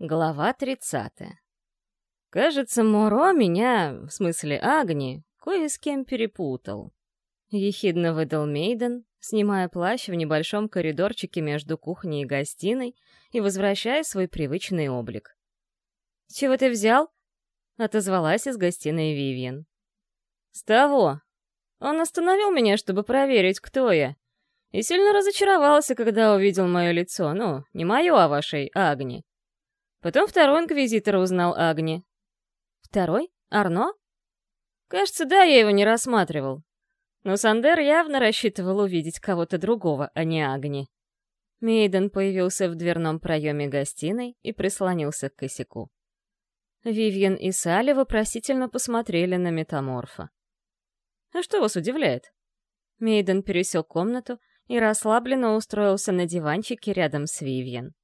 Глава 30. Кажется, Моро меня, в смысле Агни, кое с кем перепутал. Ехидно выдал Мейден, снимая плащ в небольшом коридорчике между кухней и гостиной и возвращая свой привычный облик. «С чего ты взял?» — отозвалась из гостиной Вивьен. «С того. Он остановил меня, чтобы проверить, кто я, и сильно разочаровался, когда увидел мое лицо, ну, не мое, а вашей Агни. Потом второй инквизитор узнал Агни. Второй? Арно? Кажется, да, я его не рассматривал. Но Сандер явно рассчитывал увидеть кого-то другого, а не Агни. Мейден появился в дверном проеме гостиной и прислонился к косяку. Вивьен и Салли вопросительно посмотрели на метаморфа. «А что вас удивляет?» Мейден пересек комнату и расслабленно устроился на диванчике рядом с Вивьен.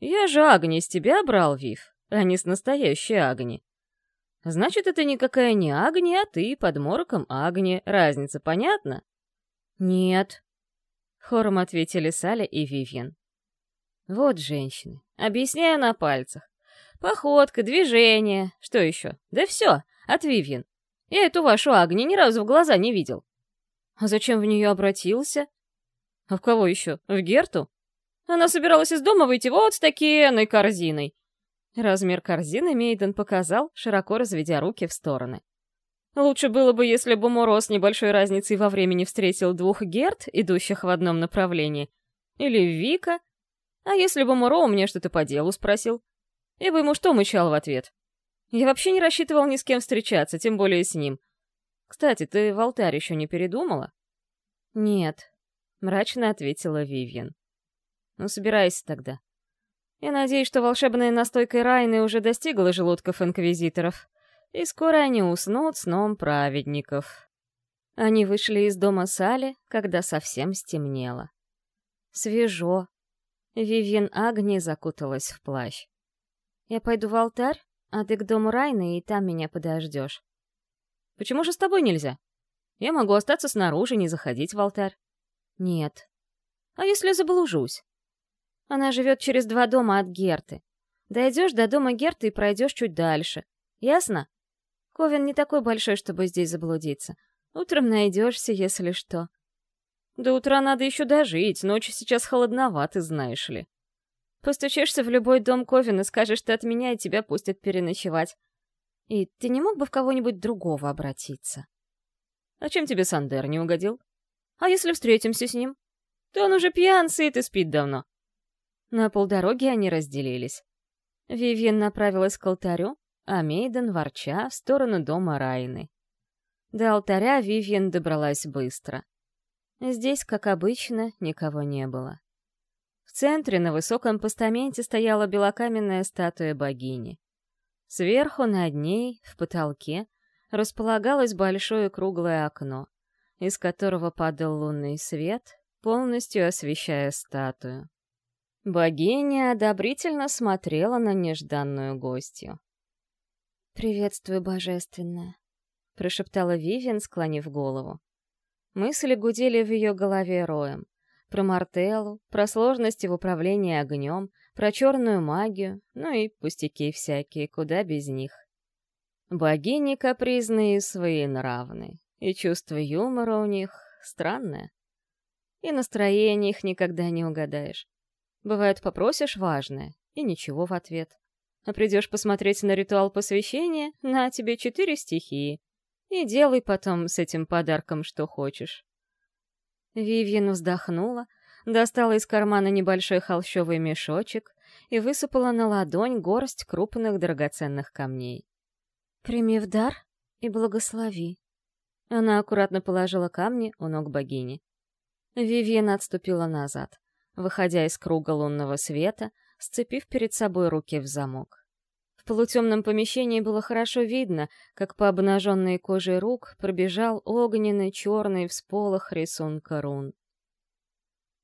«Я же Агни с тебя брал, Вив, а не с настоящей Агни. Значит, это никакая не Агни, а ты под мороком Агни. Разница понятна?» «Нет», — хором ответили Саля и Вивьен. «Вот женщины. Объясняю на пальцах. Походка, движение, что еще? Да все, от Вивьен. Я эту вашу Агни ни разу в глаза не видел». «А зачем в нее обратился?» «А в кого еще? В Герту?» Она собиралась из дома выйти вот с такой корзиной. Размер корзины Мейден показал, широко разведя руки в стороны. Лучше было бы, если бы Муро с небольшой разницей во времени встретил двух Герт, идущих в одном направлении. Или Вика. А если бы Муро у меня что-то по делу спросил? Я бы ему что мычал в ответ? Я вообще не рассчитывал ни с кем встречаться, тем более с ним. Кстати, ты в алтарь еще не передумала? Нет, мрачно ответила Вивьен. Ну, собирайся тогда. Я надеюсь, что волшебная настойка Райны уже достигла желудков инквизиторов, и скоро они уснут сном праведников. Они вышли из дома Сали, когда совсем стемнело. Свежо. Вивьен Агни закуталась в плащ. «Я пойду в алтарь, а ты к дому Райны, и там меня подождешь». «Почему же с тобой нельзя? Я могу остаться снаружи, не заходить в алтарь». «Нет». «А если заблужусь?» Она живет через два дома от Герты. Дойдешь до дома Герты и пройдешь чуть дальше. Ясно? Ковен не такой большой, чтобы здесь заблудиться. Утром найдешься, если что. До утра надо еще дожить, ночью сейчас холодновато, знаешь ли. Постучишься в любой дом Ковен и скажешь, что от меня, и тебя пустят переночевать. И ты не мог бы в кого-нибудь другого обратиться? А чем тебе Сандер не угодил? А если встретимся с ним? То он уже пьян, сыт и спит давно. На полдороги они разделились. Вивьен направилась к алтарю, а Мейден, ворча, в сторону дома Райны. До алтаря Вивьен добралась быстро. Здесь, как обычно, никого не было. В центре на высоком постаменте стояла белокаменная статуя богини. Сверху над ней, в потолке, располагалось большое круглое окно, из которого падал лунный свет, полностью освещая статую. Богиня одобрительно смотрела на нежданную гостью. «Приветствую, божественная», — прошептала Вивиан, склонив голову. Мысли гудели в ее голове роем. Про Мартеллу, про сложности в управлении огнем, про черную магию, ну и пустяки всякие, куда без них. Богини капризные и своенравные, и чувство юмора у них странное. И настроение их никогда не угадаешь. Бывает, попросишь важное, и ничего в ответ. А придешь посмотреть на ритуал посвящения, на тебе четыре стихии. И делай потом с этим подарком что хочешь. Вивьен вздохнула, достала из кармана небольшой холщовый мешочек и высыпала на ладонь горсть крупных драгоценных камней. «Прими в дар и благослови». Она аккуратно положила камни у ног богини. Вивьен отступила назад выходя из круга лунного света, сцепив перед собой руки в замок. В полутемном помещении было хорошо видно, как по обнаженной коже рук пробежал огненный черный всполох рисунка рун.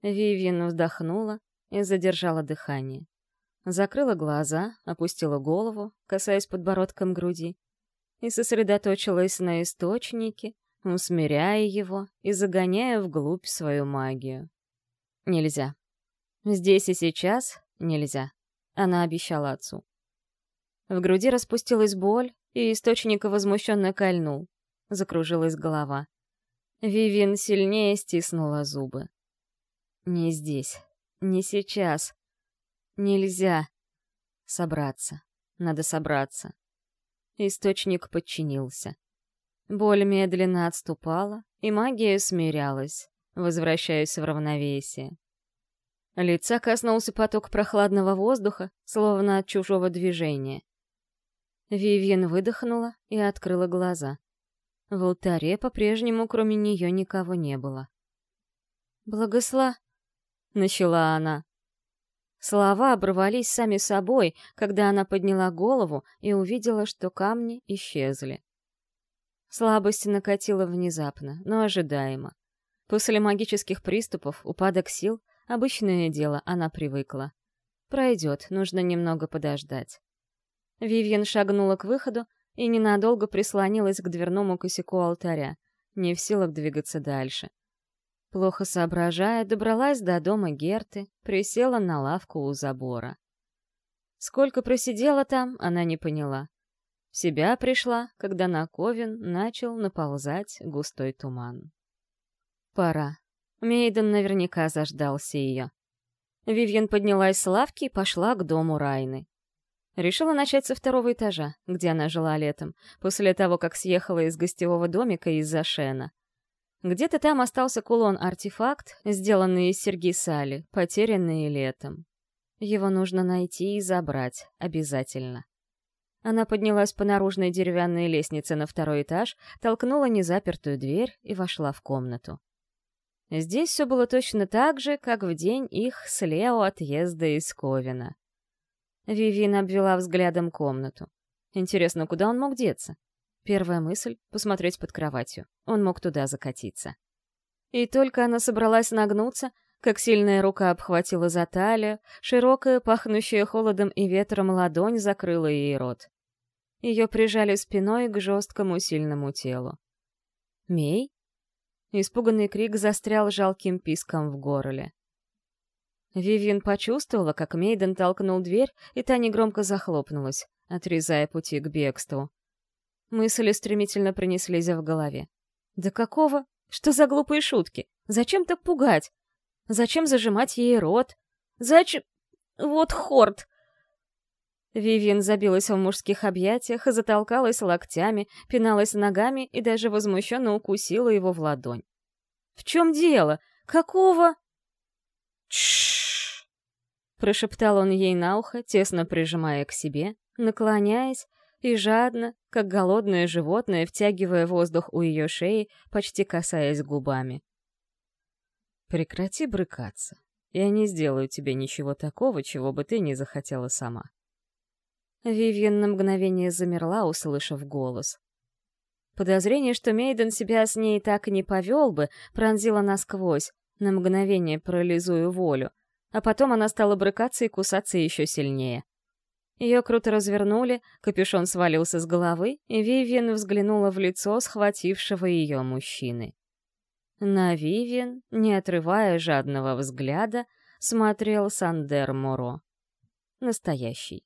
Вивьен вздохнула и задержала дыхание. Закрыла глаза, опустила голову, касаясь подбородком груди, и сосредоточилась на источнике, усмиряя его и загоняя вглубь свою магию. Нельзя. Здесь и сейчас нельзя. Она обещала отцу. В груди распустилась боль, и источник возмущенно кольнул. Закружилась голова. Вивин сильнее стиснула зубы. «Не здесь. Не сейчас. Нельзя. Собраться. Надо собраться». Источник подчинился. Боль медленно отступала, и магия смирялась, возвращаясь в равновесие. Лица коснулся поток прохладного воздуха, словно от чужого движения. Вивьен выдохнула и открыла глаза. В алтаре по-прежнему кроме нее никого не было. «Благосла!» — начала она. Слова оборвались сами собой, когда она подняла голову и увидела, что камни исчезли. Слабость накатила внезапно, но ожидаемо. После магических приступов, упадок сил — обычное дело, она привыкла. Пройдет, нужно немного подождать. Вивьен шагнула к выходу и ненадолго прислонилась к дверному косяку алтаря, не в силах двигаться дальше. Плохо соображая, добралась до дома Герты, присела на лавку у забора. Сколько просидела там, она не поняла. В себя пришла, когда на Ковен начал наползать густой туман. Пора. Мейден наверняка заждался ее. Вивьен поднялась с лавки и пошла к дому Райны. Решила начать со второго этажа, где она жила летом, после того, как съехала из гостевого домика из-за Шена. Где-то там остался кулон-артефакт, сделанный из серьги Сали, потерянный летом. Его нужно найти и забрать, обязательно. Она поднялась по наружной деревянной лестнице на второй этаж, толкнула незапертую дверь и вошла в комнату. Здесь все было точно так же, как в день их с Лео отъезда из Ковина. Вивин обвела взглядом комнату. Интересно, куда он мог деться? Первая мысль — посмотреть под кроватью. Он мог туда закатиться. И только она собралась нагнуться, как сильная рука обхватила за талию, широкая, пахнущая холодом и ветром ладонь закрыла ей рот. Ее прижали спиной к жесткому сильному телу. «Мей?» Испуганный крик застрял жалким писком в горле. Вивьен почувствовала, как Мейден толкнул дверь, и та негромко захлопнулась, отрезая пути к бегству. Мысли стремительно пронеслись в голове. «Да какого? Что за глупые шутки? Зачем так пугать? Зачем зажимать ей рот? Зачем... Вот хорт! Вивьен забилась в мужских объятиях, затолкалась локтями, пиналась ногами и даже возмущенно укусила его в ладонь. «В чем дело? Какого?» «Тш-ш-ш!» прошептал он ей на ухо, тесно прижимая к себе, наклоняясь и жадно, как голодное животное, втягивая воздух у ее шеи, почти касаясь губами. «Прекрати брыкаться. Я не сделаю тебе ничего такого, чего бы ты не захотела сама». Вивьен на мгновение замерла, услышав голос. Подозрение, что Мейден себя с ней так и не повел бы, пронзило насквозь, на мгновение парализуя волю, а потом она стала брыкаться и кусаться еще сильнее. Ее круто развернули, капюшон свалился с головы, и Вивьен взглянула в лицо схватившего ее мужчины. На Вивьен, не отрывая жадного взгляда, смотрел Сандер Моро. Настоящий.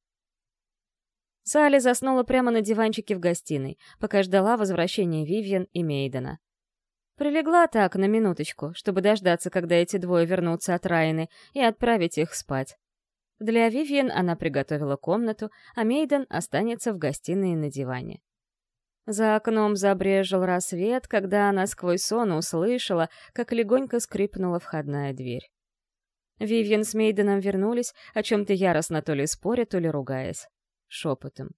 Салли заснула прямо на диванчике в гостиной, пока ждала возвращения Вивьен и Мейдена. Прилегла так на минуточку, чтобы дождаться, когда эти двое вернутся от Райны, и отправить их спать. Для Вивьен она приготовила комнату, а Мейден останется в гостиной на диване. За окном забрежил рассвет, когда она сквозь сон услышала, как легонько скрипнула входная дверь. Вивьен с Мейденом вернулись, о чем-то яростно то ли споря, то ли ругаясь шепотом.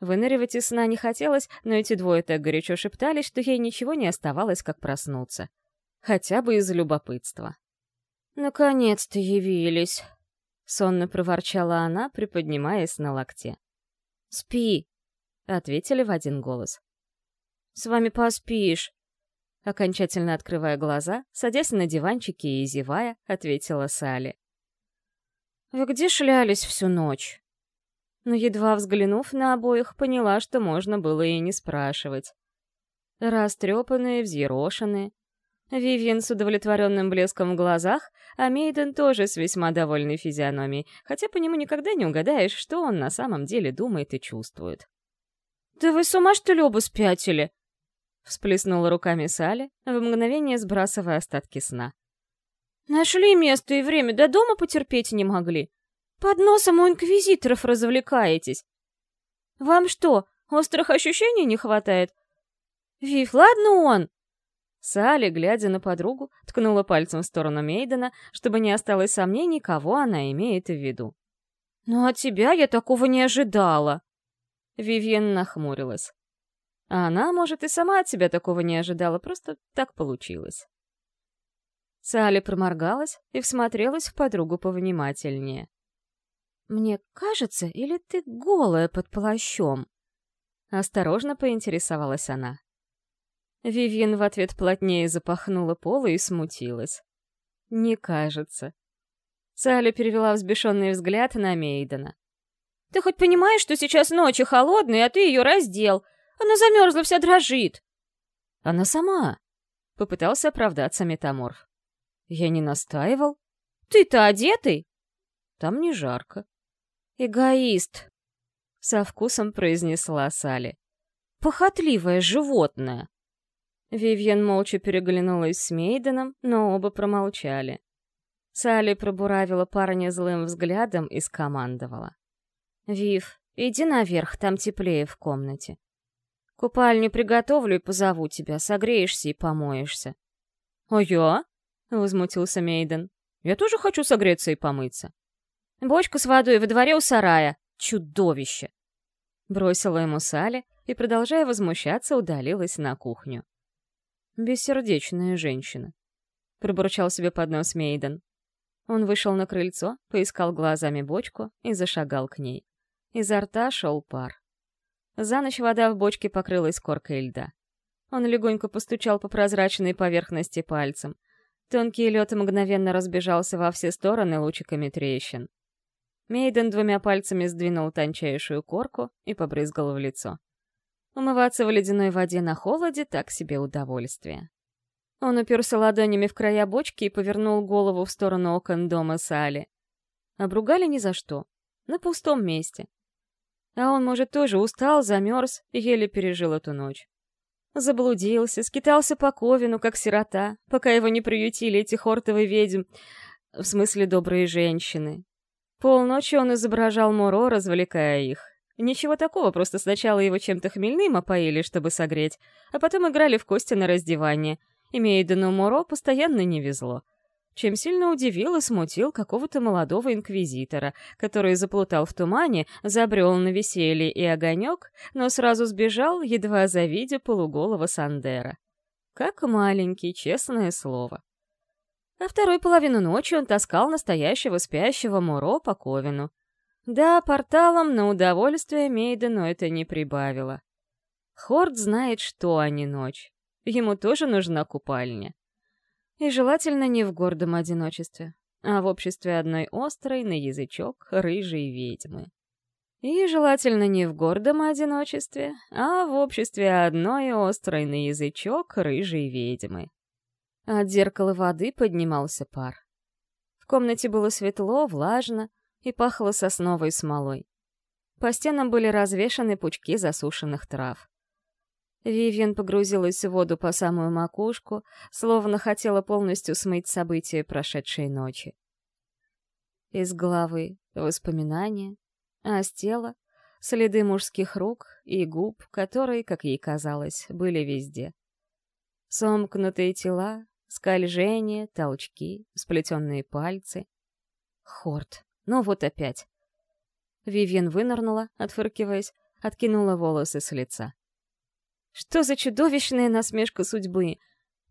Выныривать из сна не хотелось, но эти двое так горячо шептались, что ей ничего не оставалось, как проснуться. Хотя бы из любопытства. «Наконец-то явились!» — сонно проворчала она, приподнимаясь на локте. «Спи!» — ответили в один голос. «С вами поспишь!» Окончательно открывая глаза, садясь на диванчике и зевая, ответила Салли. «Вы где шлялись всю ночь?» Но, едва взглянув на обоих, поняла, что можно было и не спрашивать. Растрепанные, взъерошенные. Вивьен с удовлетворенным блеском в глазах, а Мейден тоже с весьма довольной физиономией, хотя по нему никогда не угадаешь, что он на самом деле думает и чувствует. «Да вы с ума, что ли, оба спятили?» Всплеснула руками Салли, в мгновение сбрасывая остатки сна. «Нашли место и время, до дома потерпеть не могли. Под носом у инквизиторов развлекаетесь. Вам что, острых ощущений не хватает? Вив, ладно он!» Салли, глядя на подругу, ткнула пальцем в сторону Мейдена, чтобы не осталось сомнений, кого она имеет в виду. «Ну от тебя я такого не ожидала!» Вивьен нахмурилась. А она, может, и сама от себя такого не ожидала, просто так получилось. Салли проморгалась и всмотрелась в подругу повнимательнее. «Мне кажется, или ты голая под плащом?» Осторожно поинтересовалась она. Вивьен в ответ плотнее запахнула полы и смутилась. «Не кажется». Салли перевела взбешенный взгляд на Мейдена. «Ты хоть понимаешь, что сейчас ночи холодные, а ты ее раздел? Она замерзла, вся дрожит!» «Она сама!» — попытался оправдаться метаморф. «Я не настаивал». «Ты-то одетый?» «Там не жарко». «Эгоист!» — со вкусом произнесла Салли. «Похотливое животное!» Вивьен молча переглянулась с Мейденом, но оба промолчали. Салли пробуравила парня злым взглядом и скомандовала. «Вив, иди наверх, там теплее в комнате. Купальню приготовлю и позову тебя, согреешься и помоешься». «А я?» — возмутился Мейден. «Я тоже хочу согреться и помыться». «Бочка с водой во дворе у сарая. Чудовище!» Бросила ему Салли и, продолжая возмущаться, удалилась на кухню. Бессердечная женщина. Пробурчал себе под нос Мейден. Он вышел на крыльцо, поискал глазами бочку и зашагал к ней. Изо рта шел пар. За ночь вода в бочке покрылась коркой льда. Он легонько постучал по прозрачной поверхности пальцем. Тонкий лед мгновенно разбежался во все стороны лучиками трещин. Мейден двумя пальцами сдвинул тончайшую корку и побрызгал в лицо. Умываться в ледяной воде на холоде — так себе удовольствие. Он уперся ладонями в края бочки и повернул голову в сторону окон дома Сали. Обругали ни за что. На пустом месте. А он, может, тоже устал, замерз и еле пережил эту ночь. Заблудился, скитался по Ковину, как сирота, пока его не приютили эти хортовые ведьм, в смысле добрые женщины. Полночи он изображал Моро, развлекая их. Ничего такого, просто сначала его чем-то хмельным опоили, чтобы согреть, а потом играли в кости на раздевание. И Мейдену Моро постоянно не везло. Чем сильно удивил и смутил какого-то молодого инквизитора, который заплутал в тумане, забрел на веселье и огонек, но сразу сбежал, едва завидя полуголого Сандера. Как маленький, честное слово. А второй половину ночи он таскал настоящего спящего Муро по Ковину. Да, порталом на удовольствие Мейдену это не прибавило. Хорд знает, что, а не ночь. Ему тоже нужна купальня. И желательно не в гордом одиночестве, а в обществе одной острой на язычок рыжей ведьмы. И желательно не в гордом одиночестве, а в обществе одной острой на язычок рыжей ведьмы. От зеркала воды поднимался пар. В комнате было светло, влажно, и пахло сосновой смолой. По стенам были развешаны пучки засушенных трав. Вивьен погрузилась в воду по самую макушку, словно хотела полностью смыть события прошедшей ночи. Из головы воспоминания, а с тела — следы мужских рук и губ, которые, как ей казалось, были везде. Сомкнутые тела, скольжения, толчки, сплетенные пальцы. Хорт. Ну вот опять. Вивьен вынырнула, отфыркиваясь, откинула волосы с лица. Что за чудовищная насмешка судьбы?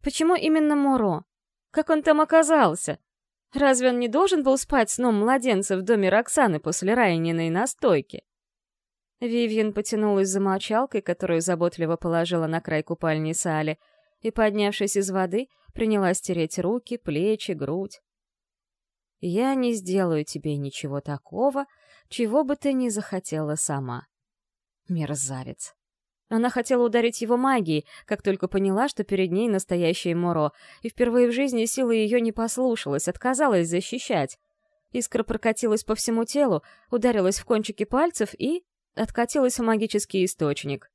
Почему именно Моро? Как он там оказался? Разве он не должен был спать сном младенца в доме Роксаны после Райниной настойки? Вивьен потянулась за мочалкой, которую заботливо положила на край купальни Сали, и, поднявшись из воды, принялась тереть руки, плечи, грудь. Я не сделаю тебе ничего такого, чего бы ты не захотела сама. Мерзавец. Она хотела ударить его магией, как только поняла, что перед ней настоящее Моро, и впервые в жизни сила ее не послушалась, отказалась защищать. Искра прокатилась по всему телу, ударилась в кончики пальцев и откатилась в магический источник.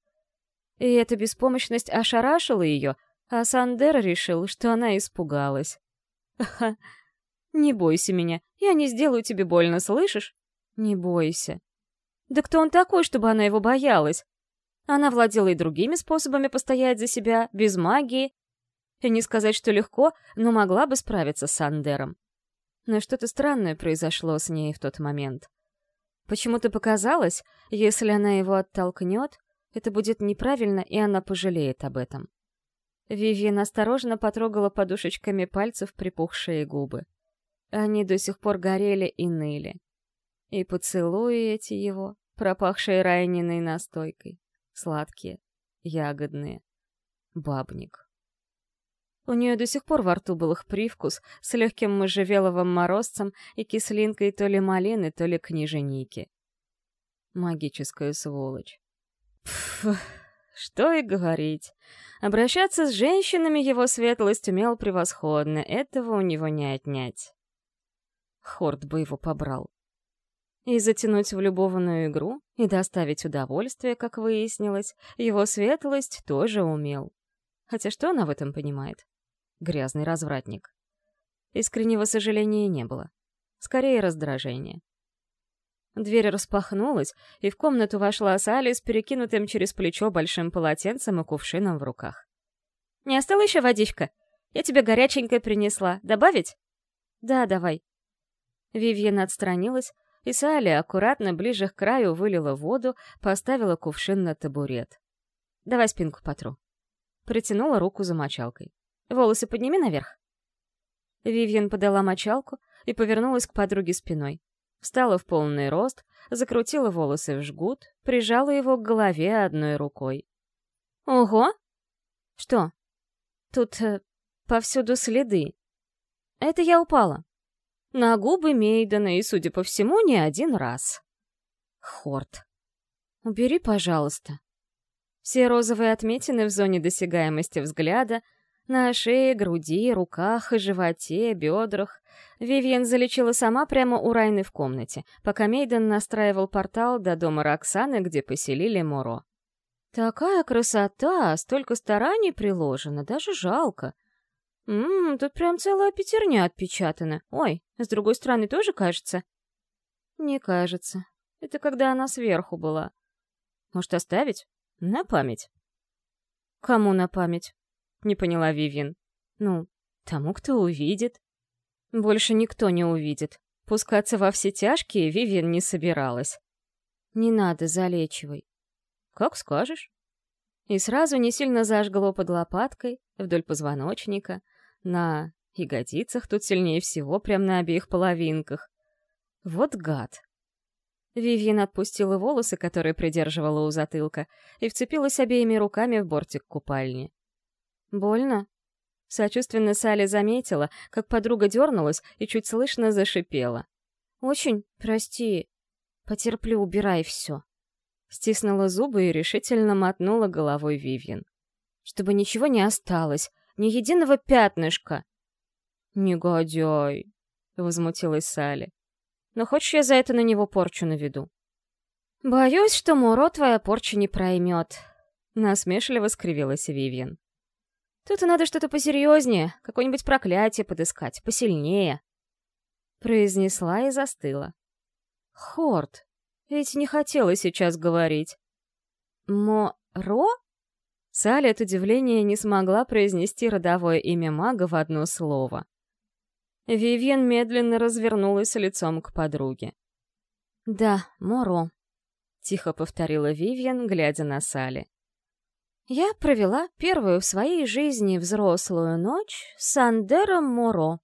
И эта беспомощность ошарашила ее, а Сандер решил, что она испугалась. «Ха, не бойся меня, я не сделаю тебе больно, слышишь? Не бойся». Да кто он такой, чтобы она его боялась? Она владела и другими способами постоять за себя, без магии. И не сказать, что легко, но могла бы справиться с Сандером. Но что-то странное произошло с ней в тот момент. Почему-то показалось, если она его оттолкнет, это будет неправильно, и она пожалеет об этом. Вивиан осторожно потрогала подушечками пальцев припухшие губы. Они до сих пор горели и ныли. И поцелуи эти его, пропахшие райниной настойкой, сладкие, ягодные. Бабник. У нее до сих пор во рту был их привкус с легким можжевеловым морозцем и кислинкой то ли малины, то ли книженики. Магическая сволочь. Пф, что и говорить. Обращаться с женщинами его светлость умел превосходно, этого у него не отнять. Хорд бы его побрал. И затянуть в любовную игру, и доставить удовольствие, как выяснилось, его светлость тоже умел. Хотя что она в этом понимает? Грязный развратник. Искреннего сожаления не было. Скорее, раздражение. Дверь распахнулась, и в комнату вошла Салли с перекинутым через плечо большим полотенцем и кувшином в руках. «Не осталась еще водичка? Я тебе горяченькое принесла. Добавить?» «Да, давай». Вивьен отстранилась, и Салли аккуратно ближе к краю вылила воду, поставила кувшин на табурет. «Давай спинку потру». Протянула руку за мочалкой. «Волосы подними наверх». Вивьен подала мочалку и повернулась к подруге спиной. Встала в полный рост, закрутила волосы в жгут, прижала его к голове одной рукой. «Ого! Что? Тут э, повсюду следы. Это я упала. На губы Мейдена и, судя по всему, не один раз. Хорт. Убери, пожалуйста. Все розовые отметины в зоне досягаемости взгляда — на шее, груди, руках, животе, бедрах. Вивьен залечила сама прямо у Райны в комнате, пока Мейден настраивал портал до дома Роксаны, где поселили Моро. Такая красота, столько стараний приложено, даже жалко. Ммм, тут прям целая пятерня отпечатана. Ой, с другой стороны тоже кажется? Не кажется. Это когда она сверху была. Может, оставить? На память. Кому на память? — не поняла Вивин. «Ну, тому, кто увидит». «Больше никто не увидит. Пускаться во все тяжкие Вивин не собиралась». «Не надо, залечивай». «Как скажешь». И сразу не сильно зажгло под лопаткой, вдоль позвоночника, на ягодицах тут сильнее всего, прямо на обеих половинках. Вот гад. Вивьен отпустила волосы, которые придерживала у затылка, и вцепилась обеими руками в бортик купальни. «Больно?» Сочувственно Салли заметила, как подруга дернулась и чуть слышно зашипела. «Очень прости. Потерплю, убирай все». Стиснула зубы и решительно мотнула головой Вивьен. «Чтобы ничего не осталось, ни единого пятнышка». «Негодяй», — возмутилась Салли. «Но хочешь, я за это на него порчу наведу?» «Боюсь, что Муро твоя порча не проймет», — насмешливо скривилась Вивьен. Тут надо что-то посерьезнее, какое-нибудь проклятие подыскать, посильнее. Произнесла и застыла. Хорт, ведь не хотела сейчас говорить. Мо-ро? Салли от удивления не смогла произнести родовое имя мага в одно слово. Вивьен медленно развернулась лицом к подруге. «Да, Моро», — тихо повторила Вивьен, глядя на Салли. Я провела первую в своей жизни взрослую ночь с Андером Моро.